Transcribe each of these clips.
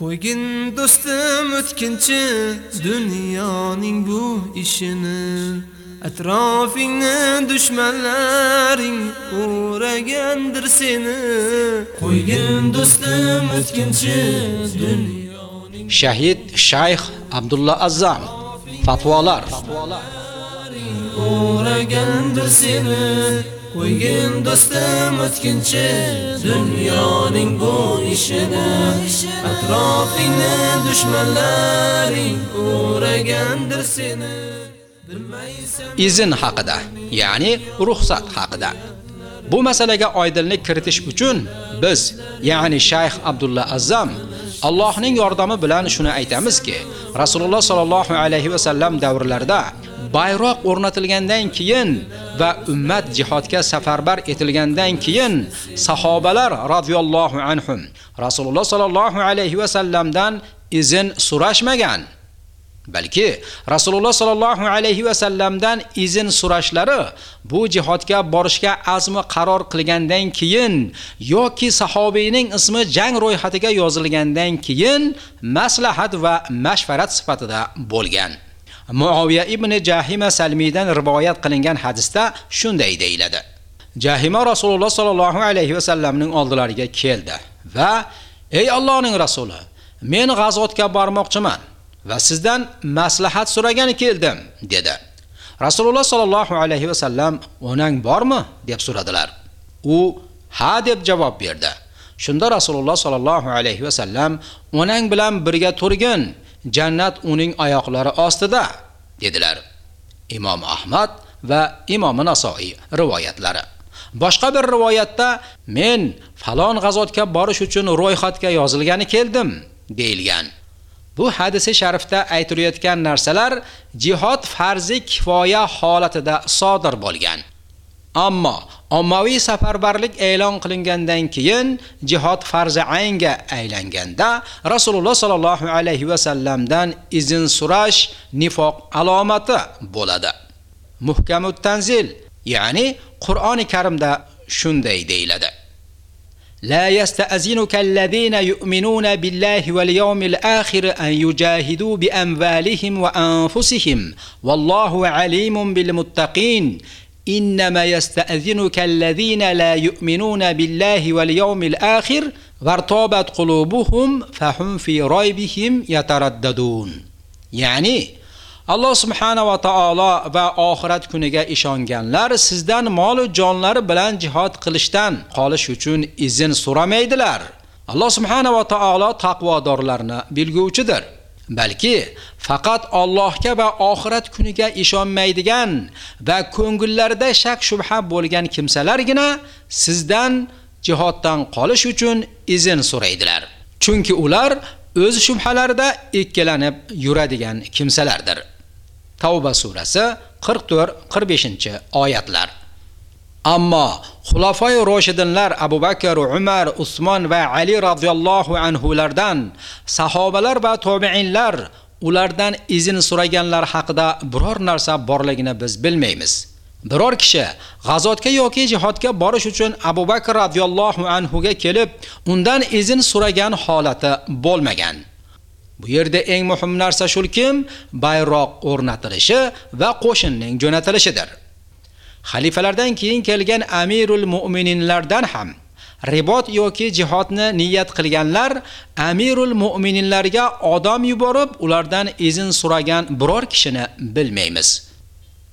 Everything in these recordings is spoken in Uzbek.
Qo'ygin do'stim o'tkinchi dunyoning bu ishini. Atrofingni dushmanlaring o'ragandir seni. Qo'ygin do'stim o'tkinchi dunyoning Shahid Shayx Abdulla Azzam fatvolar. O'ragandir seni Qo'ygin do'stim o'tkinchi dunyoning bu ishini atrofingni dushmanlaring o'ragandir seni bilmaysan izn haqida, ya'ni ruxsat haqida. Bu masalaga oydinlik kiritish uchun biz, ya'ni Shayx Abdulla Azzam Allohning yordami bilan shuni aytamizki, Rasululloh sallallohu alayhi va sallam davrlarida bayroq o'rnatilgandan keyin va ummat jihodga safarbar etilgandan keyin sahobalar radhiyallohu anhum Rasululloh sallallohu alayhi va sallamdan izn so'rashmagan. balki Rasululloh sallallohu alayhi va sallamdan izn so'rashlari bu jihodga borishga azmi qaror qilgandan keyin yoki sahobiyning ismi jang ro'yxatiga yozilgandan keyin maslahat va mashvarat sifatida bo'lgan. Muoviya ibn Jahima Salmiydan rivoyat qilingan hadisda shunday deyiladi. Jahima Rasululloh sallallohu alayhi va sallamning oldilariga keldi va: "Ey Allohning rasuli, men g'azotga bormoqchiman." va sizdan maslahat so'ragan keldim dedi. Rasululloh sallallohu alayhi va sallam "Onang bormi?" deb so'radilar. U "Ha" deb javob berdi. Shunda Rasululloh sallallohu alayhi va sallam "Onang bilan birga turgin, jannat uning oyoqlari ostida" dedilar. Imom Ahmad va Imom Nasoiy rivoyatlari. Boshqa bir rivoyatda men falon g'azotga borish uchun ro'yxatga yozilgani keldim deyilgan. Bu hadisi sharifda aytilayotgan narsalar jihod farzi kifoya holatida sodir bo'lgan. Ammo ommaviy safarbarlik e'lon qilingandan keyin jihod farzi aynga aylanganda Rasululloh sallallohu alayhi va sallamdan izn so'rash nifoq alomati bo'ladi. Muhkamut tanzil, ya'ni Qur'oni Karimda shunday deyiladi. لا يستأذنك الذين يؤمنون بالله واليوم الآخر أن يجاهدوا بأموالهم وأنفسهم والله عليم بالمتقين innama yasta'zinuka allazina la yu'minuna billahi vel yevmil ahir vartabat qulubuhum fahum fi raybihim yataraddadun. Ya'ni Alloh subhanahu va taolo va oxirat kuniga ishonganlar sizdan mol jonlari bilan jihad qilishdan qolish uchun izn so'ramaydilar. Alloh subhanahu va taolo taqvodorlarni bilguvchidir. Balki faqat Allohga va oxirat kuniga ishonmaydigan va ko'ngillarida shak shubha bo'lgan kimsalargina sizdan jihoddan qolish uchun izn so'raydilar. Chunki ular o'z shubhalarida ikkilanib yuradigan kimsalardir. Tavba surasi 44-45 oyatlar. Ammo xulafoi roshidinlar Abu Bakr, Umar, Usmon va Ali radhiyallohu anhulardan sahobalar va tobiinlar ulardan izn so'raganlar haqida biror narsa borligini biz bilmaymiz. Biror kishi g'azotga yoki jihodga borish uchun Abu Bakr radhiyallohu anhu ga kelib, undan izn so'ragan holati bo'lmagan. Bu yerda eng muhim narsa shulkim, bayroq o'rnatilishi va qo'shinning jo'natilishidir. Xalifalardan keyin kelgan Amirul Mu'mininlardan ham ribot yoki jihodni niyat qilganlar Amirul Mu'mininlarga odam yuborib, ulardan izin so'ragan biror kishini bilmaymiz.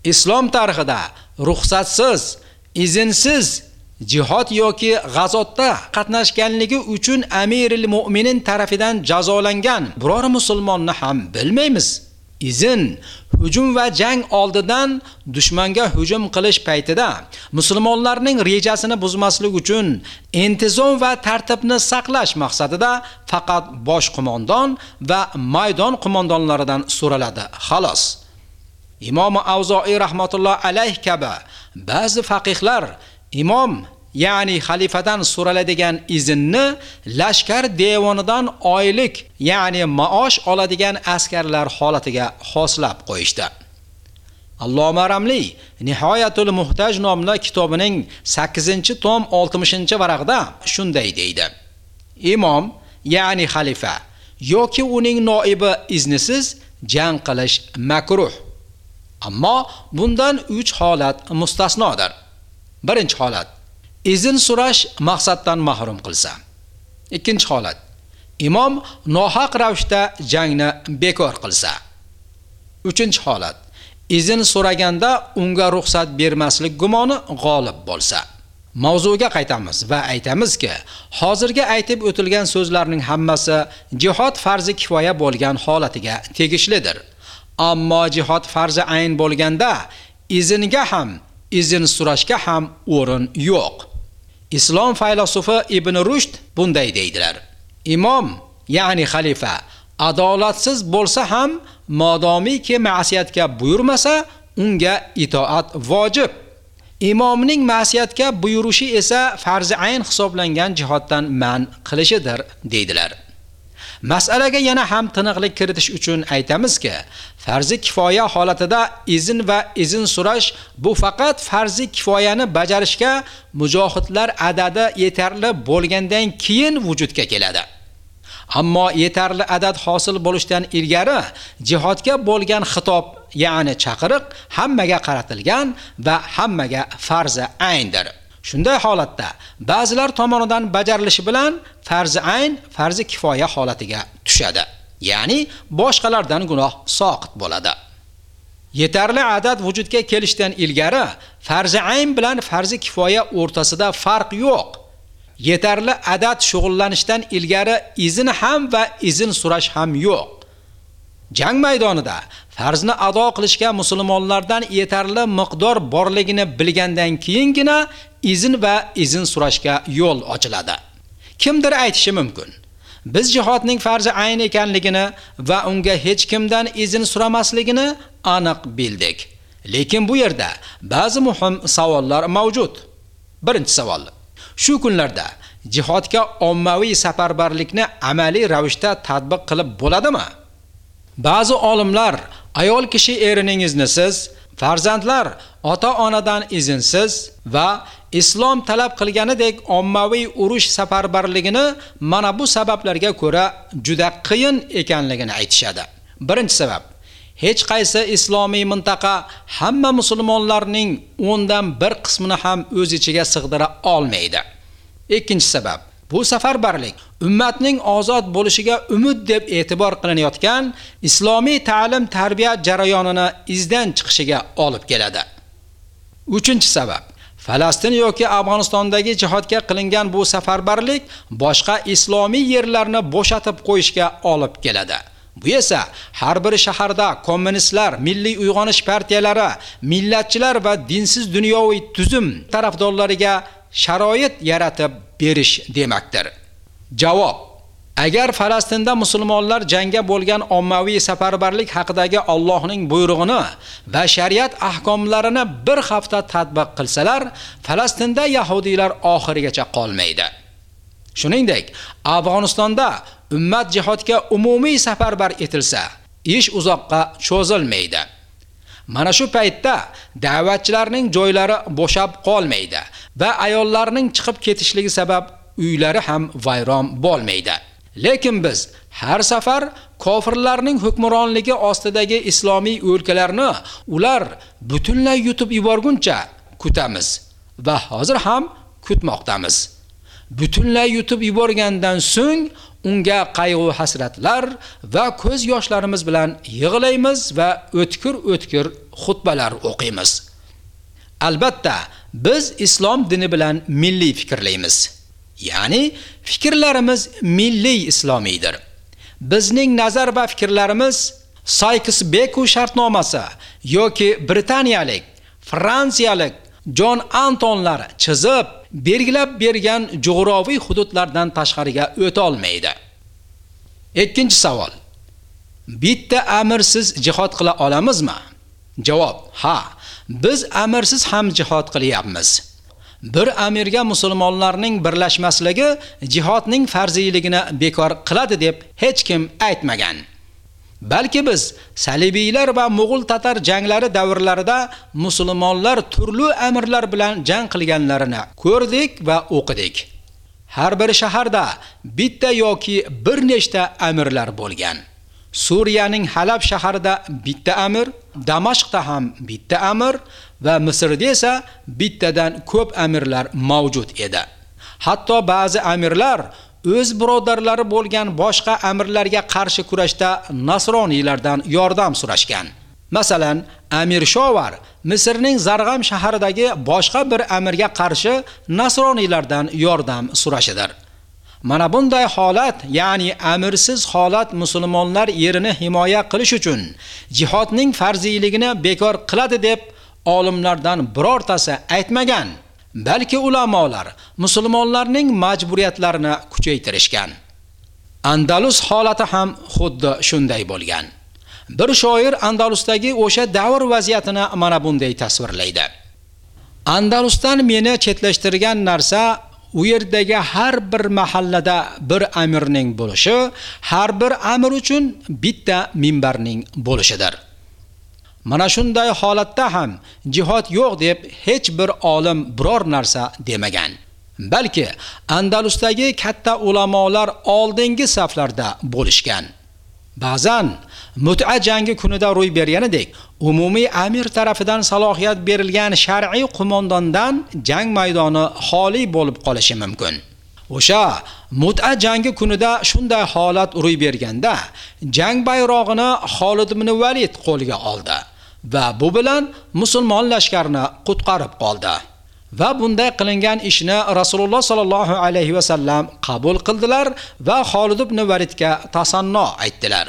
Islom tarixida ruxsatsiz, izinsiz jihod yoki g'azotda qatnashganligi uchun Amirul Mu'minin tarafidan jazolangan biror musulmonni ham bilmaymiz. Izin hujum va jang oldidan dushmanga hujum qilish paytida musulmonlarning rejasini buzmaslik uchun intizom va tartibni saqlash maqsadida faqat bosh qo'mondon va maydon qo'mondonlaridan so'raladi. Xolos. Imom Avzoiy rahmatulloh alayh kabi ba'zi faqihlar imom ya'ni xalifadan so'raladigan izinni lashkar devonidan oylik ya'ni maosh oladigan askarlar holatiga xoslab qo'yishdi. Alloma Ramli Nihoyatul Muhtaj nomli kitobining 8-tom 60-varaqda shunday deydi. Imom, ya'ni xalifa yoki uning noibi iznisiz jang qilish makruh. Ammo bundan 3 holat mustasnodir. Birinchi holat izn so'rash maqsaddan mahrum qilsa. Ikkinchi holat imom nohaq ravishda jangni bekor qilsa. Uchinchi holat izn so'raganda unga ruxsat bermaslik gumoni g'olib bo'lsa. Mavzuga qaytamiz va aytamizki, hozirgi aytib o'tilgan so'zlarning hammasi jihod farzi kifoya bo'lgan holatiga tegishlidir. Ammo jihod farzi ayn bo'lganda izinga ham, izn so'rashga ham o'rin yo'q. Islom filosofi Ibn Rushd bunday deydilar. Imom, ya'ni xalifa adolatsiz bo'lsa ham, modomiki ma'siyatga buyurmasa, unga itoat vojib. Imomning ma'siyatga buyurishi esa farzi ayn hisoblangan jihatdan man qilishidir, deydilar. Masalaga yana ham tiniqlik kiritish uchun aytamizki, farzi kifoya holatida izn va izn so'rash bu faqat farzi kifoyani bajarishga mujohidlar adadi yetarli bo'lgandan keyin vujudga keladi. Ammo yetarli adad hosil bo'lishdan ilgari jihodga bo'lgan xitob, ya'ni chaqiriq hammaga qaratilgan va hammaga farzi ayndir. Shunday holatda ba'zilar tomonidan bajarilishi bilan farzi ayn farzi kifoya holatiga tushadi. Ya'ni boshqalardan gunoh soqit bo'ladi. Yetarli adad vujudga kelishdan ilgari farzi ayn bilan farzi kifoya o'rtasida farq yo'q. Yetarli adad shug'ullanishdan ilgari izn ham va izn surash ham yo'q. Jang maydonida farzni ado qilishga musulmonlardan yetarli miqdor borligini bilgandan keyingina izn va izn so'rashga yo'l ochiladi. Kimdir aytishi mumkin. Biz jihodning farzi ayn ekanligini va unga hech kimdan izn so'ramasligini aniq bildik. Lekin bu yerda ba'zi muhim savollar mavjud. Birinchi savol. Shu kunlarda jihodga ommaviy safarbarlikni amaliy ravishda tatbiq qilib bo'ladimi? Ba'zi olimlar ayol kishi erining iznisiz, farzandlar ota-onadan izinsiz va islom talab qilganidek ommaviy urush safarbarligini mana bu sabablarga ko'ra juda qiyin ekanligini aytishadi. Birinchi sabab hech qaysi islomiy mintaqa hamma musulmonlarning 10 dan 1 qismini ham o'z ichiga sig'dira olmaydi. Ikkinchi sabab Bu safarbarlik ummatning ozod bo'lishiga umid deb e'tibor qilinayotgan islomiy ta'lim tarbiya jarayonini izdan chiqishiga olib keladi. Uchinchi sabab Falastin yoki Afg'onistondagi jihodga qilingan bu safarbarlik boshqa islomiy yerlarni bo'shatib qo'yishga olib keladi. Bu esa har bir shaharda kommunistlar, milliy uyg'onish partiyalari, millatchilar va dinsiz dunyoviy tuzum tarafdorlariga sharoit yaratib berish demakdir. Javob Agar Falastinda musulmonlar jangga bo'lgan ommaviy safarbarlik haqidagi Allohning buyrug'ini va shariat ahkomlarini bir hafta tatbiq qilsalar, Falastinda yahudiylar oxirigacha qolmaydi. Shuningdek, Afg'onistonda ummat jihodga umumiy safarbar etilsa, ish uzoqqa cho'zilmaydi. Mana shu paytda da'vatchilarning joylari bo'shab qolmaydi va ayollarning chiqib ketishligi sabab uylari ham vayron bo'lmaydi. Lekin biz har safar kofirlarning hukmronligi ostidagi islomiy o'lkalarni ular butunlay yutib yuborguncha kutamiz va hozir ham kutmoqdamiz. Butunlay yutib yuborgandan so'ng unga qayg'u hasratlar va ko'z yoshlarimiz bilan yig'laymiz va o'tkir-o'tkir xutbalar o'qiymiz. Albatta, biz islom dini bilan milliy fikrlaymiz. Ya'ni fikrlarimiz milliy islomiydir. Bizning nazar va fikrlarimiz Sykes-Picot shartnomasi yoki Britaniyalik, Fransiyalik Jon Antonlar chizib belgilab bergan jo'g'roviy hududlardan tashqariga o'ta olmaydi. Ikkinchi savol. Bitta amirsiz jihad qila olamizmi? Javob: Ha, biz amirsiz ham jihad qilyapmiz. Bir amirga musulmonlarning birlashmasligi jihodning farziyligini bekor qiladi deb hech kim aytmagan. Balki biz salibiylar va Mo'g'ul tatar janglari davrlarida musulmonlar turli amirlar bilan jang qilganlarini ko'rdik va o'qidik. har bir shaharda bitta yoki bir nechta amirlar bo'lgan. Suriyaning Halab shahrida bitta amir, Damashqda ham bitta amir va Misrda esa bittadan ko'p amirlar mavjud edi. Hatto ba'zi amirlar o'z birodarlari bo'lgan boshqa amirlarga qarshi kurashda nasroniylardan yordam so'rashgan. Masalan, Amir Shovar Misrning Zarg'am shahridagi boshqa bir amirga qarshi nasroniylardan yordam so'rashidir. Mana bunday holat, ya'ni amirsiz holat musulmonlar yerini himoya qilish uchun jihodning farziyligini bekor qiladi deb olimlardan birortasi aytmagan. balki ulamolar musulmonlarning majburiyatlarini kuchaytirishgan. Andalus holati ham xuddi shunday bo'lgan. Bir shoir Andalusdagi o'sha davr vaziyatini mana bunday tasvirlaydi. Andalusdan meni chetlashtirgan narsa u yerdagi har bir mahallada bir amirning bo'lishi, har bir amir uchun bitta minbarning bo'lishidir. Mana shunday holatda ham jihod yo'q deb hech bir olim biror narsa demagan. Balki Andalusdagi katta ulamolar oldingi saflarda bo'lishgan. Ba'zan mut'a jangi kunida ro'y berganidek, umumiy amir tarafidan salohiyat berilgan shar'iy qo'mondondan jang maydoni xoli bo'lib qolishi mumkin. O'sha mut'a jangi kunida shunday holat ro'y berganda, jang bayrog'ini Xolid ibn Valid qo'lga oldi. va bu bilan musulmon lashkarini qutqarib qoldi. Va bunday qilingan ishni Rasululloh sallallohu alayhi va sallam qabul qildilar va Xolid ibn Validga tasanno aytdilar.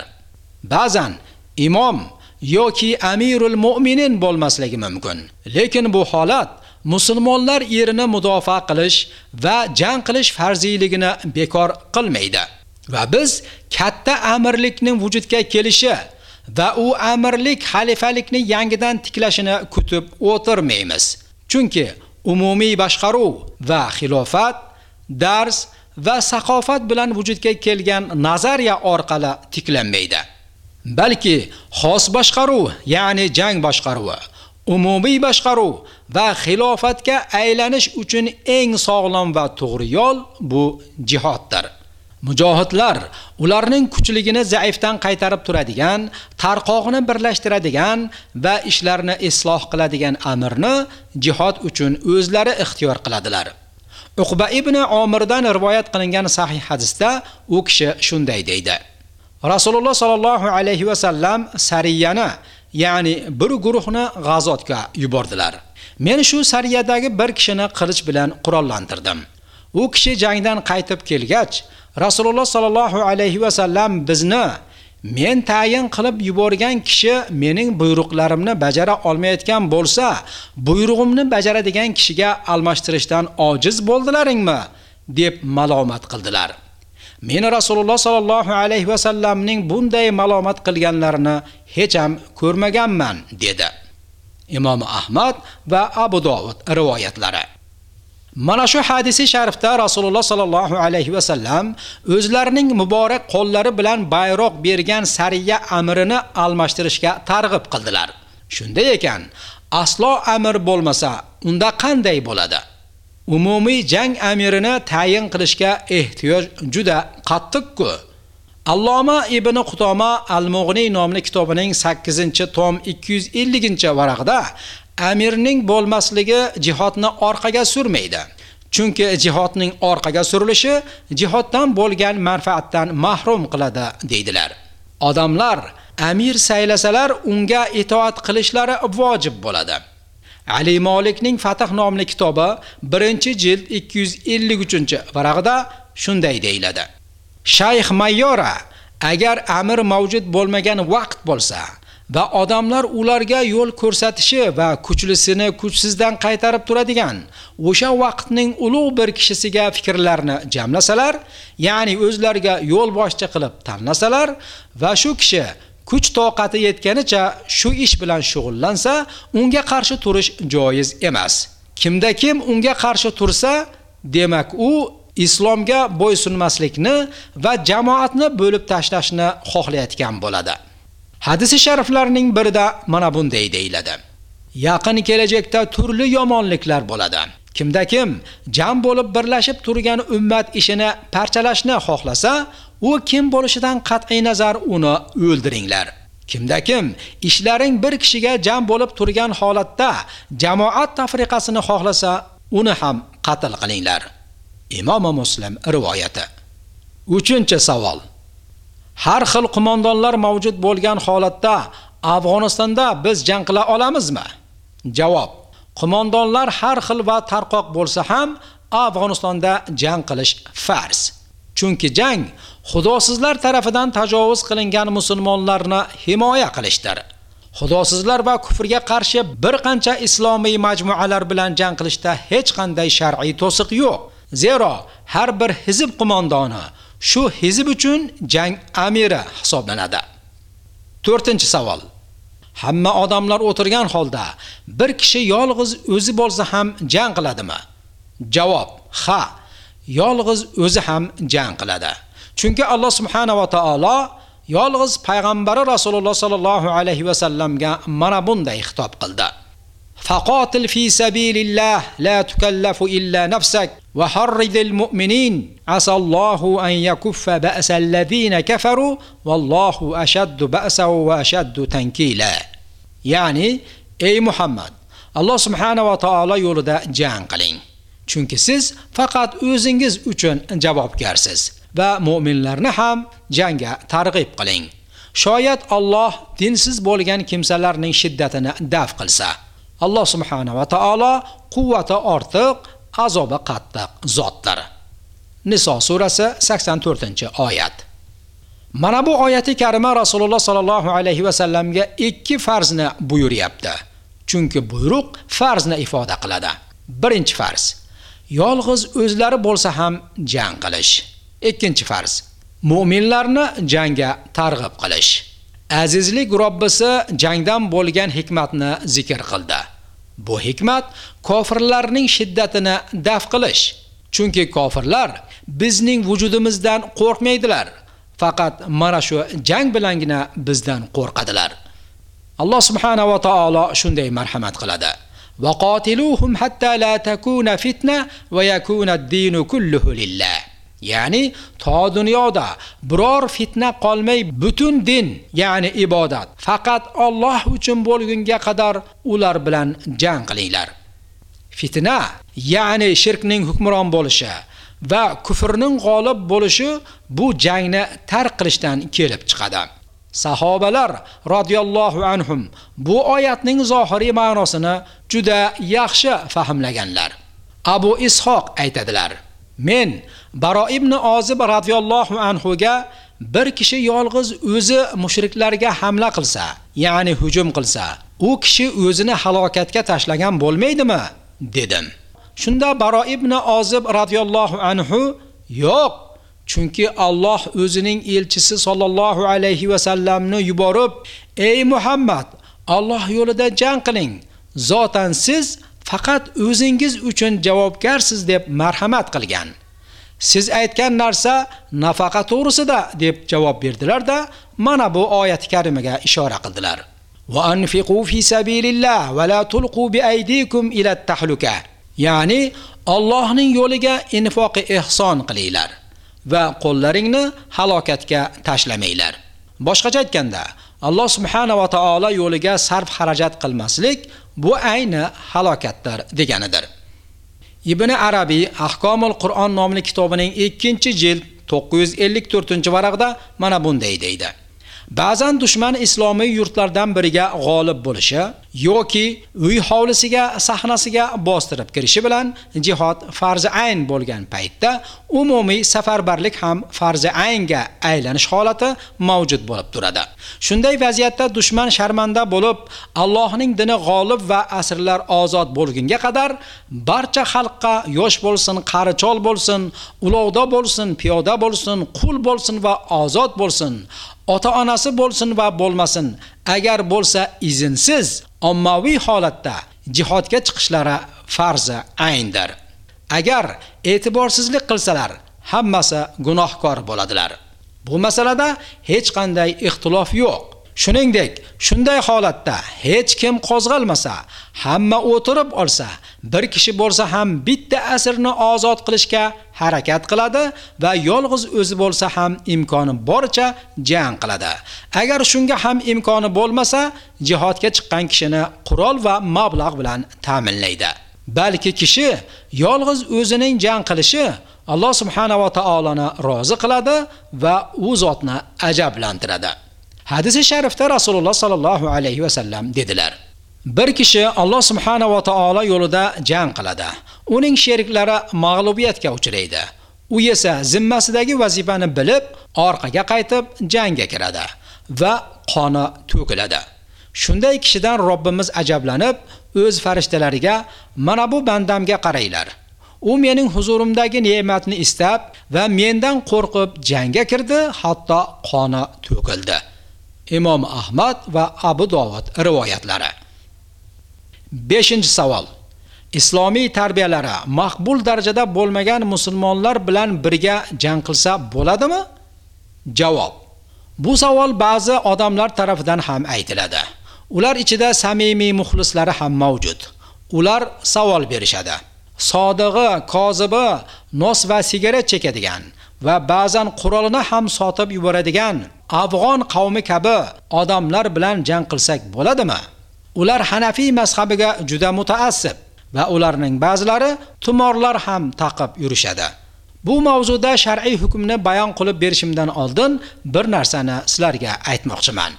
Ba'zan imom yoki amirul mu'minin bo'lmasligi mumkin. Lekin bu holat musulmonlar yerini mudofa qilish va jang qilish farziyligini bekor qilmaydi. Va biz katta amirlikning vujudga kelishi va u amirlik xalifalikni yangidan tiklashini kutib o'tirmaymiz. Chunki umumiy boshqaruv va xilofat dars va saqofat bilan vujudga kelgan nazariya orqali tiklanmaydi. Balki xos boshqaruv, ya'ni jang boshqaruvi, umumiy boshqaruv va xilofatga aylanish uchun eng sog'lom va to'g'ri yo'l bu jihoddir. Mujohidlar ularning kuchligini zaifdan qaytarib turadigan, tarqoqni birlashtiradigan va ishlarini isloh qiladigan amirni jihod uchun o'zlari ixtiyor qiladilar. Uqba ibn Omirdan rivoyat qilingan sahih hadisda u kishi shunday deydi: Rasululloh sallallohu alayhi va sallam sariyani, ya'ni bir guruhni g'azotga yubordilar. Men shu sariyadagi bir kishini qilich bilan qurollantirdim. U kishi jangdan qaytib kelgach, Rasululloh sallallohu alayhi va sallam bizni men tayin qilib yuborgan kishi mening buyruqlarimni bajara olmayotgan bo'lsa, buyrug'imni bajaradigan kishiga almashtirishdan ojiz bo'ldilaringmi deb malomat qildilar. Men Rasululloh sallallohu alayhi va sallamning bunday malomat qilganlarini hech ham ko'rmaganman dedi. Imom Ahmad va Abu Dovud rivoyatlari Mana shu hadisi sharifda Rasululloh sallallohu alayhi va sallam o'zlarining muborak qo'llari bilan bayroq bergan sariya amrini almashtirishga targ'ib qildilar. Shunday ekan, aslo amir bo'lmasa, unda qanday bo'ladi? Umumiy jang amirini tayin qilishga ehtiyoj juda qattiq-ku. Alloma ibn Qutoma Al-Mughni nomli kitobining 8-tom 250-varaqda amirning bo'lmasligi jihodni orqaga surmaydi. Chunki jihodning orqaga surilishi jihoddan bo'lgan manfaatdan mahrum qiladi, deydilar. Odamlar amir saylasalar unga itoat qilishlari vojib bo'ladi. Ali Molikning Fath nomli kitobi 1-jild 253-varaqda shunday deyiladi. Shayx Mayyora agar amir mavjud bo'lmagan vaqt bo'lsa, va odamlar ularga yo'l ko'rsatishi va kuchlisini kuchsizdan qaytarib turadigan o'sha vaqtning ulug' bir kishisiga fikrlarni jamlasalar, ya'ni o'zlariga yo'l boshchi qilib tanlasalar va shu kishi kuch toqati yetganicha shu ish bilan shug'ullansa, unga qarshi turish joiz emas. Kimda kim unga qarshi tursa, demak u islomga bo'ysunmaslikni va jamoatni bo'lib tashlashni xohlayotgan bo'ladi. Hadisi shariflarning birida mana bunday deyiladi. Yaqin kelajakda turli yomonliklar bo'ladi. Kimda kim jam bo'lib birlashib turgan ummat ishini parchalashni xohlasa, u kim bo'lishidan qat'iy nazar uni o'ldiringlar. Kimda kim ishlaring bir kishiga jam bo'lib turgan holatda jamoat tafriqasini xohlasa, uni ham qatl qilinglar. Imom Muslim rivoyati. 3-savol. Har xil qo'mondonlar mavjud bo'lgan holatda Afg'onistonda biz jang qila olamizmi? Javob: Qo'mondonlar har xil va tarqoq bo'lsa ham Afg'onistonda jang qilish farz. Chunki jang xudosizlar tarafidan tajovuz qilingan musulmonlarni himoya qilishdir. Xudosizlar va kufrga qarshi bir qancha islomiy majmualar bilan jang qilishda hech qanday shar'iy to'siq yo'q. Zero har bir hizb qo'mondoni shu hizb uchun jang amiri hisoblanadi. 4-savol. Hamma odamlar o'tirgan holda bir kishi yolg'iz o'zi bo'lsa ham jang qiladimi? Javob: Ha, yolg'iz o'zi ham jang qiladi. Chunki Alloh subhanahu va taolo yolg'iz payg'ambari Rasululloh sallallohu alayhi va sallamga mana bunday xitob qildi. Faqatil fi sabilillah la tukallafu illa nafsak va harridil mu'minin asallohu an yakuffa ba'sal ladina kafaru wallohu ashaddu ba'sahu va ashaddu tankila. Ya'ni ey Muhammad Alloh subhanahu va taolo yo'lida jang qiling. Chunki siz faqat o'zingiz uchun javobgarsiz. va mu'minlarni ham jangga targ'ib qiling. Shoyat Alloh dinsiz bo'lgan kimsalarning shiddatini daf qilsa. Alloh subhanahu va taolo quvvati ortiq, azobi qattiq zotdir. Niso surasi 84-oyat. Mana bu oyati karima Rasululloh sallallohu alayhi va sallamga ikki farzni buyuryapti. Chunki buyruq farzni ifoda qiladi. Birinchi farz: yolg'iz o'zlari bo'lsa ham jang qilish. Ikkinchi farz: mu'minlarni jangga targ'ib qilish. Azizlik Robbisi jangdan bo'lgan hikmatni zikr qildi. Bu hikmat kofirlarning shiddatini daf qilish. Chunki kofirlar bizning vujudimizdan qo'rqmaydilar. Faqat mana shu jang bilangina bizdan qo'rqadilar. Alloh subhanahu va taolo shunday marhamat qiladi. Va qatiluhum hatta la takuna fitna va yakuna ad-dinu kulluhu lillah. Ya'ni to dunyoda biror fitna qolmay butun din, ya'ni ibodat faqat Alloh uchun bo'lgunga qadar ular bilan jang qilinglar. Fitna, ya'ni shirkning hukmron bo'lishi va kufrning g'olib bo'lishi bu jangni tark qilishdan kelib chiqadi. Sahobalar radhiyallohu anhum bu oyatning zohiriy ma'nosini juda yaxshi fahmlaganlar. Abu Ishoq aytadilar: Men Baro ibn Ozib radhiyallohu anhu ga bir kishi yolg'iz o'zi mushriklarga hamla qilsa, ya'ni hujum qilsa, u kishi o'zini halokatga tashlagan bo'lmaydimi? dedim. Shunda Baro ibn Ozib radhiyallohu anhu yo'q, chunki Alloh o'zining elchisi sollallohu alayhi va sallamni yuborib, "Ey Muhammad, Alloh yo'lida jang qiling. Zotan siz faqat o'zingiz uchun javobgarsiz" deb marhamat qilgan. Siz aytgan narsa nafaqa to'g'risida deb javob berdilar-da, mana bu oyat karimaga ishora qildilar. Va anfiqu fi sabilillah va la tulqu bi aydikum ila tahluka. Ya'ni Allohning yo'liga infoqi ihson qilinglar va qo'llaringni halokatga tashlamanglar. Boshqacha aytganda, Alloh subhanahu va taolo yo'liga sarf xarajat qilmaslik bu ayni halokatdir deganidir. Ibn Arabiy Ahkomul Qur'on nomli kitobining 2-jild 954-varaqda mana bunday deydi. Ba'zan dushman islomiy yurtlardan biriga g'olib bo'lishi yoki uy hovlisiga, sahnasiga bostirib kirishi bilan jihod farzi ayn bo'lgan paytda umumiy safarbarlik ham farzi aynga aylanish holati mavjud bo'lib turadi. Shunday vaziyatda dushman sharmanda bo'lib, Allohning dini g'olib va asrlar ozod bo'lgunga qadar barcha xalqqa yosh bo'lsin, qari chol bo'lsin, ulovda bo'lsin, piyoda bo'lsin, qul bo'lsin va ozod bo'lsin ota-onasi bo'lsin va bo'lmasin, agar bo'lsa izinsiz ommaviy holatda jihodga chiqishlari farzi ayndir. Agar e'tiborsizlik qilsalar, hammasi gunohkor bo'ladilar. Bu masalada hech qanday ixtilof yo'q. Shuningdek, shunday holatda hech kim qo'zg'almasa, hamma o'tirib olsa, bir kishi bo'lsa ham bitta asrni ozod qilishga harakat qiladi va yolg'iz o'zi bo'lsa ham imkoni boricha jang qiladi. Agar shunga ham imkoni bo'lmasa, jihodga chiqqan kishini qurol va mablag' bilan ta'minlaydi. Balki kishi yolg'iz o'zining jang qilishi Alloh subhanahu va taoloni rozi qiladi va u zotni ajablantiradi. Hadisi sharifda Rasululloh sallallohu alayhi va sallam dedilar: Bir kishi Alloh subhanahu va taolo yo'lida jang qiladi. Uning sheriklari mag'lubiyatga uchraydi. U esa zimmasidagi vazifani bilib, orqaga qaytib jangga kiradi va qoni to'kiladi. Shunday kishidan Robbimiz ajablanib, o'z farishtalariga: "Mana bu bandamga qaranglar. U mening huzurimdagi ne'matni istab va mendan qo'rqib jangga kirdi, hatto qoni to'kildi." Imom Ahmad va Abu Dovud rivoyatlari. beshinchi savol Islomiy tarbiyalari maqbul darajada bo'lmagan musulmonlar bilan birga jang qilsa bo'ladimi? Javob. Bu savol ba'zi odamlar tarafidan ham aytiladi. Ular ichida samimiy muxlislari ham mavjud. Ular savol berishadi. Sodig'i, kozibi, nos va sigaret chekadigan va ba'zan qurolini ham sotib yuboradigan afg'on qavmi kabi odamlar bilan jang qilsak bo'ladimi? Ular Hanafiy mazhabiga juda mutaassib va ularning ba'zilari tumorlar ham taqib yurishadi. Bu mavzuda shar'iy hukmni bayon qilib berishimdan oldin bir narsani sizlarga aytmoqchiman.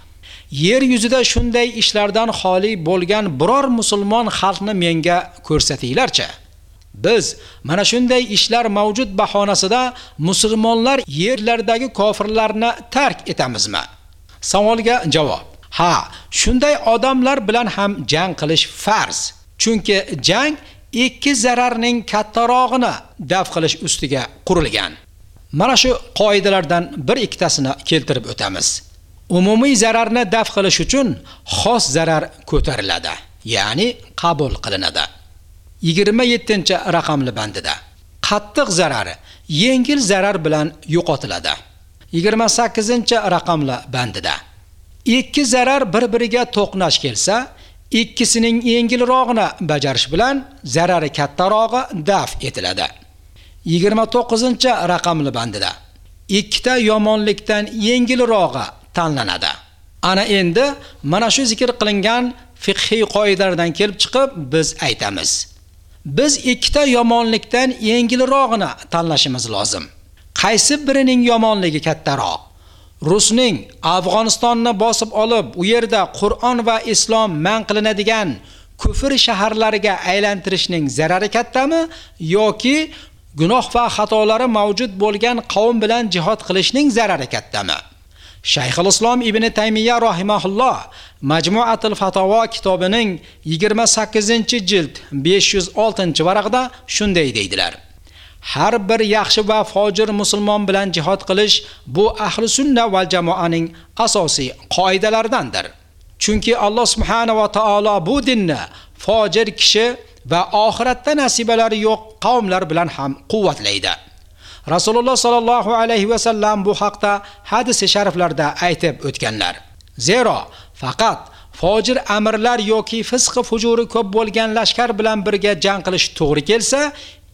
Yer yuzida shunday ishlardan xoli bo'lgan biror musulmon xalqni menga ko'rsatinglarchi. Biz mana shunday ishlar mavjud bahonasida musulmonlar yerlardagi kofirlarni tark etamizmi? Savolga javob. Ha, shunday odamlar bilan ham jang qilish farz. Chunki jang ikki zararning kattarog'ini daf qilish ustiga qurilgan. Mana shu qoidalardan bir ikkitasini keltirib o'tamiz. Umumiy zararni daf qilish uchun xos zarar ko'tariladi, ya'ni qabul qilinadi. 27-raqamli bandida qattiq zarari yengil zarar bilan yo'qotiladi. 28-raqamli bandida ikki zarar bir-biriga to'qnash kelsa, ikkisining yengilrog'ini bajarish bilan zarari kattarog'i daf etiladi. 29-raqamli bandida ikkita yomonlikdan yengilrog'i tanlanadi. Ana endi mana shu zikr qilingan fiqhiy qoidalardan kelib chiqib biz aytamiz. Biz ikkita yomonlikdan yengilrog'ini tanlashimiz lozim. Qaysi birining yomonligi kattaroq? Rusning Afg'onistonni bosib olib, u yerda Qur'on va islom man qilinadigan kufr shaharlariga aylantirishning zarari kattami yoki gunoh va xatolari mavjud bo'lgan qavm bilan jihad qilishning zarari kattami? Shayxul Islom ibn Taymiya rahimahulloh Majmuatul Fatawa kitobining 28-jild 506-varaqda shunday deydilar: Har bir yaxshi va fojir musulmon bilan jihad qilish bu ahli sunna va jamoaning asosiy qoidalaridandir. Chunki Alloh subhanahu va taolo bu dinni fojir kishi va oxiratda nasibalari yo'q qavmlar bilan ham quvvatlaydi. Rasululloh sallallohu alayhi va sallam bu haqda hadis shariflarda aytib o'tganlar. Zero faqat fojir amirlar yoki fisq fujuri ko'p bo'lgan lashkar bilan birga jang qilish to'g'ri kelsa,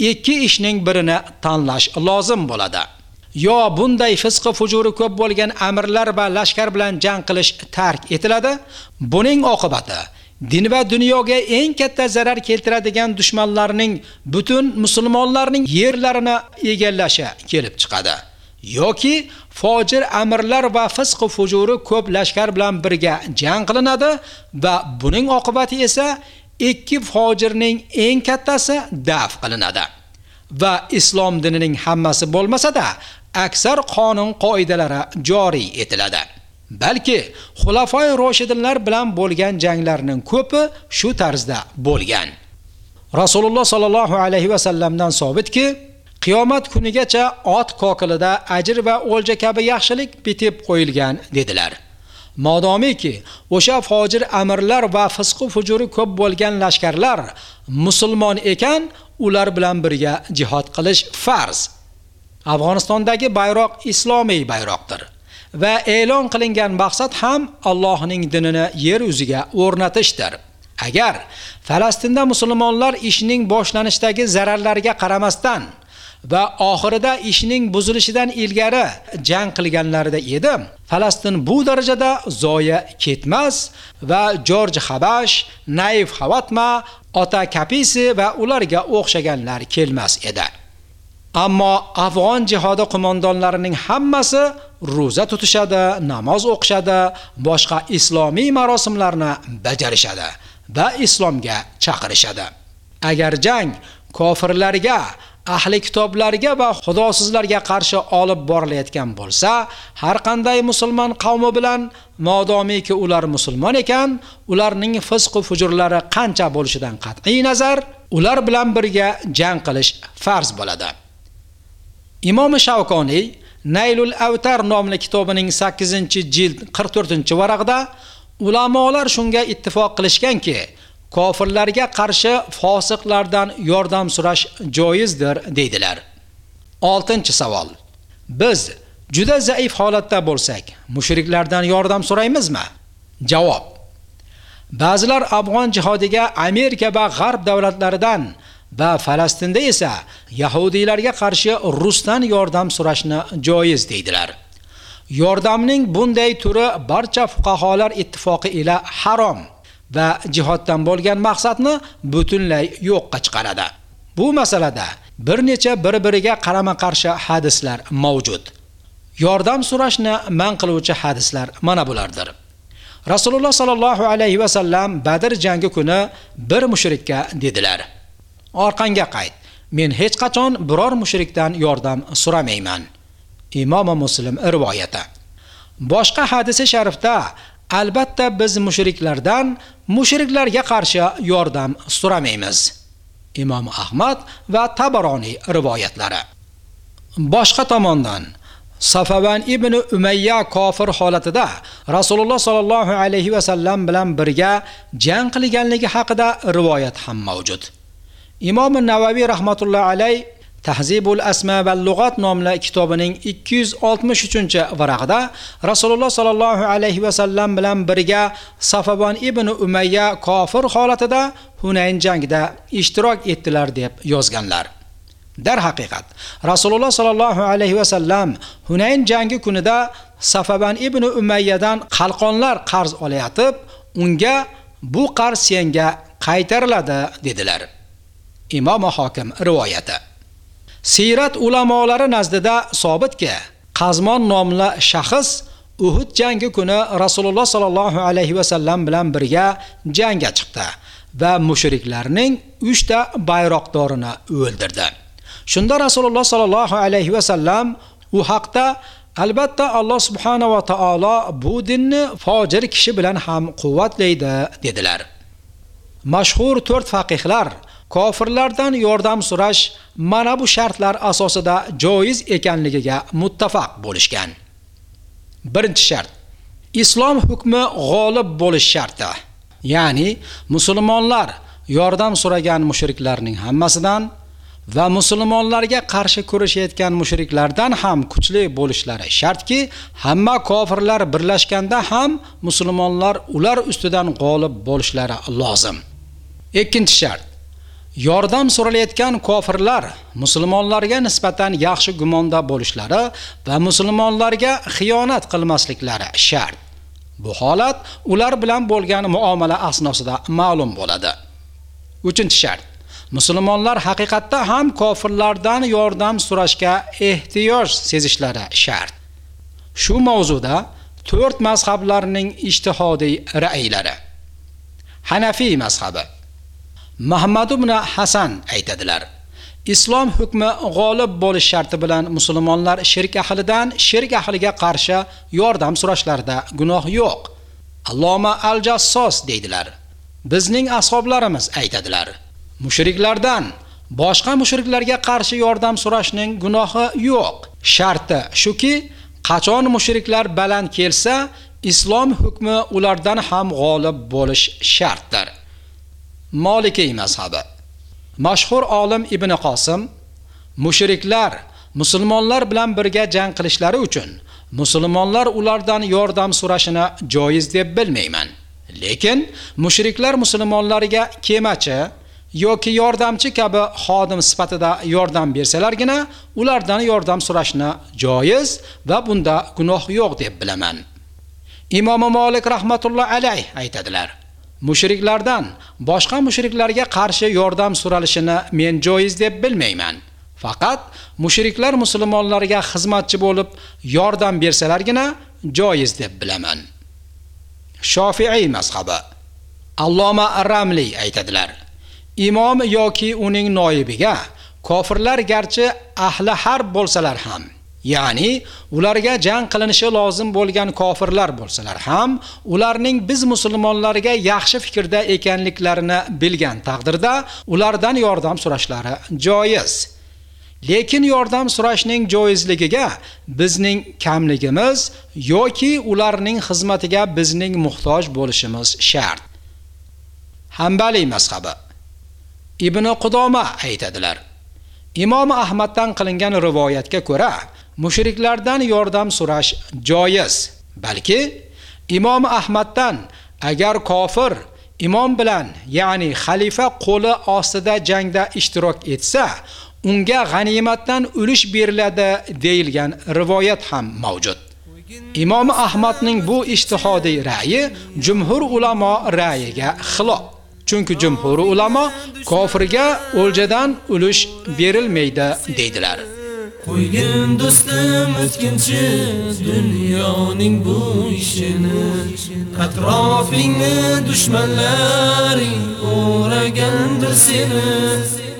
ikki ishning birini tanlash lozim bo'ladi. Yo bunday fisq fujuri ko'p bo'lgan amirlar va lashkar bilan jang qilish tark etiladi. Buning oqibati din va dunyoga eng katta zarar keltiradigan dushmanlarning butun musulmonlarning yerlarini egallashi kelib chiqadi. yoki fojir amirlar va fisq fujuri ko'p lashkar bilan birga jang qilinadi va buning oqibati esa ikki fojirning eng kattasi daf qilinadi. Va islom dinining hammasi bo'lmasa-da, aksar qonun qoidalari joriy etiladi. Balki xulafoi roshidinlar bilan bo'lgan janglarning ko'pi shu tarzda bo'lgan. Rasululloh sallallohu alayhi va sallamdan sabitki, qiyomat kunigacha ot kokilida ajr va o'lja kabi yaxshilik bitib qo'yilgan dedilar. Modomiki o'sha fojir amirlar va fisq fujuri ko'p bo'lgan lashkarlar musulmon ekan, ular bilan birga jihad qilish farz. Afg'onistondagi bayroq islomiy bayroqdir va e'lon qilingan maqsad ham Allohning dinini yer yuziga o'rnatishdir. Agar Falastinda musulmonlar ishning boshlanishdagi zararlarga qaramasdan va oxirida ishning buzilishidan ilgari jang qilganlarida edi. Falastin bu darajada zoya ketmas va Jorj Habash, Naif Havatma, Ota Kapisi va ularga o'xshaganlar kelmas edi. Ammo afg'on jihodi qo'mondonlarining hammasi roza tutishadi, namoz o'qishadi, boshqa islomiy marosimlarni bajarishadi va islomga chaqirishadi. Agar jang kofirlarga ahli kitoblarga va xudosizlarga qarshi olib borilayotgan bo'lsa, har qanday musulmon qavmi bilan modomiki ular musulmon ekan, ularning fisq va fujurlari qancha bo'lishidan qat'iy nazar, ular bilan birga jang qilish farz bo'ladi. Imom Shavkoniy Naylul Avtar nomli kitobining 8-jild 44-varaqda ulamolar shunga ittifoq qilishganki, kofirlarga qarshi fosiqlardan yordam so'rash joizdir deydilar. 6-savol. Biz juda zaif holatda bo'lsak, mushriklardan yordam so'raymizmi? Javob. Ba'zilar afg'on jihodiga Amerika va G'arb davlatlaridan va Falastinda esa yahudiylarga qarshi Rusdan yordam so'rashni joiz deydilar. Yordamning bunday turi barcha fuqaholar ittifoqi ila harom va jihoddan bo'lgan maqsadni butunlay yo'qqa chiqaradi. Bu masalada bir necha bir-biriga qarama-qarshi hadislar mavjud. Yordam so'rashni man qiluvchi hadislar mana bulardir. Rasululloh sallallohu alayhi va sallam Badr jangi kuni bir mushrikka dedilar: orqangga qayt. Men hech qachon biror mushrikdan yordam so'ramayman." Imom Muslim rivoyati. Boshqa hadisi sharifda albatta biz mushriklardan mushriklarga qarshi yordam so'ramaymiz. Imom Ahmad va Tabaroniy rivoyatlari. Boshqa tomondan Safavan ibn Umayya kofir holatida Rasululloh sallallohu alayhi va sallam bilan birga jang qilganligi haqida rivoyat ham mavjud. Imom Navaviy rahmatullohi alayh Tahzibul Asma va Lug'at nomli kitobining 263-varaqda Rasululloh sallallohu alayhi va sallam bilan birga Safabon ibn Umayya kofir holatida Hunayn jangida ishtirok etdilar deb yozganlar. Dar haqiqat, Rasululloh sallallohu alayhi va sallam Hunayn jangi kunida Safaban ibn Umayyadan qalqonlar qarz olayotib, unga bu qarz senga qaytariladi dedilar. Imom Hokim rivoyati. Sirat ulamolari nazdida sobitki, Qazmon nomli shaxs Uhud jangi kuni Rasululloh sallallohu alayhi va sallam bilan birga jangga chiqdi va mushriklarning 3 ta bayroqdorini o'ldirdi. Shunda Rasululloh sallallohu alayhi va sallam u haqda albatta Alloh subhanahu va taolo bu dinni fojir kishi bilan ham quvvatlaydi dedilar. Mashhur 4 faqihlar kofirlardan yordam so'rash mana bu shartlar asosida joiz ekanligiga muttafaq bo'lishgan. Birinchi shart: Islom hukmi g'olib bo'lish sharti. Ya'ni musulmonlar yordam so'ragan mushriklarning hammasidan va musulmonlarga qarshi kurashayotgan mushriklardan ham kuchli bo'lishlari shartki, hamma kofirlar birlashganda ham musulmonlar ular ustidan g'olib bo'lishlari lozim. Ikkinchi shart: yordam so'ralayotgan kofirlar musulmonlarga nisbatan yaxshi gumonda bo'lishlari va musulmonlarga xiyonat qilmasliklari shart. Bu holat ular bilan bo'lgan muomala asnosida ma'lum bo'ladi. 3-shart. Musulmonlar haqiqatda ham kofirlardan yordam so'rashga ehtiyoj sezishlari shart. Shu mavzuda to'rt mazhablarning ijtihodiy ra'ylari. Hanafiy mazhabi Muhammad ibn Hasan aytadilar: Islom hukmi g'olib bo'lish sharti bilan musulmonlar shirk ahlidan shirk ahliga qarshi yordam so'rashlarida gunoh yo'q. Alloma al-Jassos deydilar. Bizning ashoblarimiz aytadilar: Mushriklardan boshqa mushriklarga qarshi yordam so'rashning gunohi yo'q. Sharti shuki, qachon mushriklar baland kelsa, islom hukmi ulardan ham g'olib bo'lish shartdir. Molikiy mazhabi. Mashhur olim Ibn Qosim mushriklar musulmonlar bilan birga jang qilishlari uchun musulmonlar ulardan yordam so'rashini joiz deb bilmayman. Lekin mushriklar musulmonlarga kemachi yoki yordamchi kabi xodim sifatida yordam bersalargina ulardan yordam so'rashni joiz va bunda gunoh yo'q deb bilaman. Imom Malik rahmatulloh alayh aytadilar: Mushriklardan boshqa mushriklarga qarshi yordam so'ralishini men joiz deb bilmayman. Faqat mushriklar musulmonlarga xizmatchi bo'lib yordam bersalargina joiz deb bilaman. Shofiiy mazhabi Alloma Ar-Ramli aytadilar: Imom yoki uning noibiga kofirlar garchi ahli harb bo'lsalar ham, ya'ni ularga jang qilinishi lozim bo'lgan kofirlar bo'lsalar ham, ularning biz musulmonlarga yaxshi fikrda ekanliklarini bilgan taqdirda ulardan yordam so'rashlari joiz. Lekin yordam so'rashning joizligiga bizning kamligimiz yoki ularning xizmatiga bizning muhtoj bo'lishimiz shart. Hambali mazhabi Ibn Qudoma aytadilar. Imom Ahmaddan qilingan rivoyatga ko'ra, mushriklardan yordam so'rash joiz, balki Imom Ahmaddan agar kofir imom bilan, ya'ni xalifa qo'li ostida jangda ishtirok etsa, unga g'animatdan ulush beriladi deyilgan rivoyat ham mavjud. Imom Ahmadning bu ijtihodiy ra'yi jumhur ulamo ra'yiga xilof. Chunki jumhur ulamo kofirga o'ljadan ulush berilmaydi deydilar. Qo'ygin do'stim o'tkinchi dunyoning bu ishini. Atrofingni dushmanlaring o'ragandir seni.